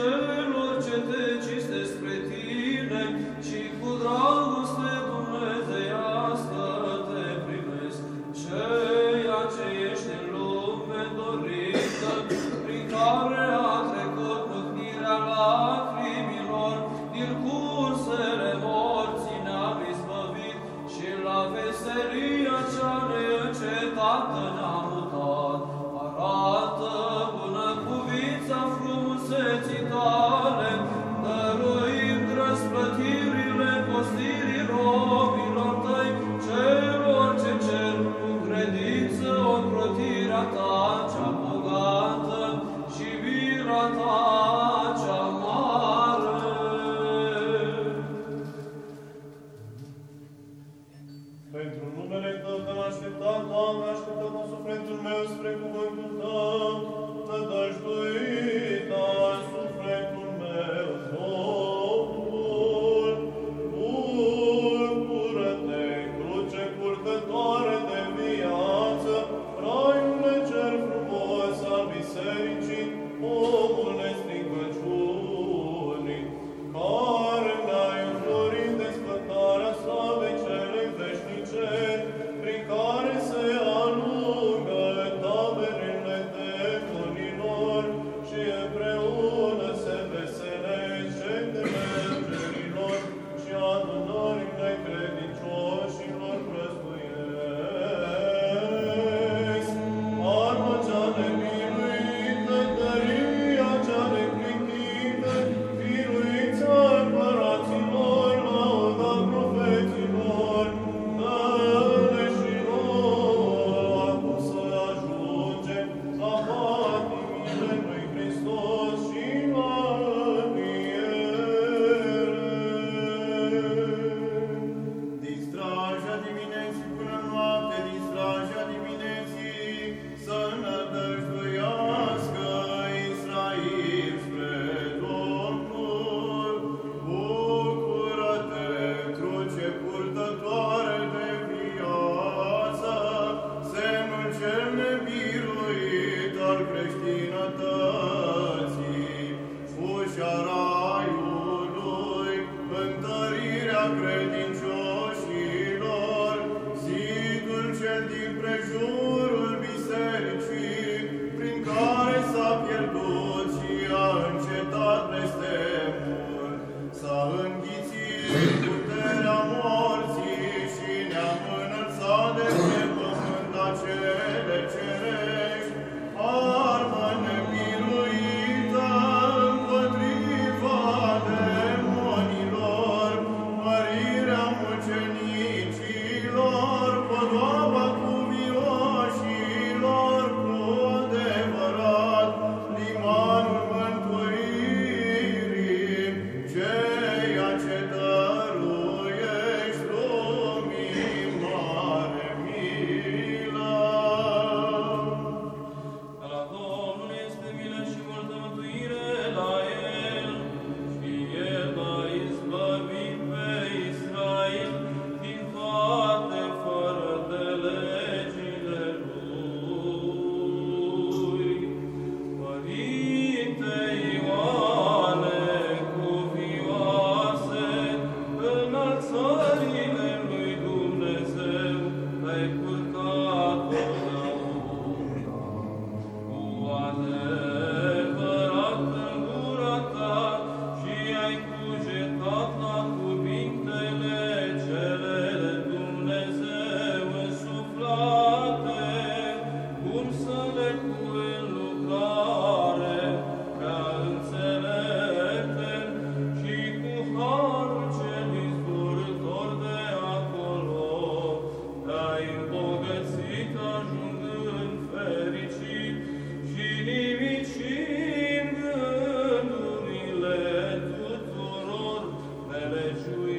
celor ce te despre tine și cu drag. Pentru numele Tău te-am așteptat, Doamne, jour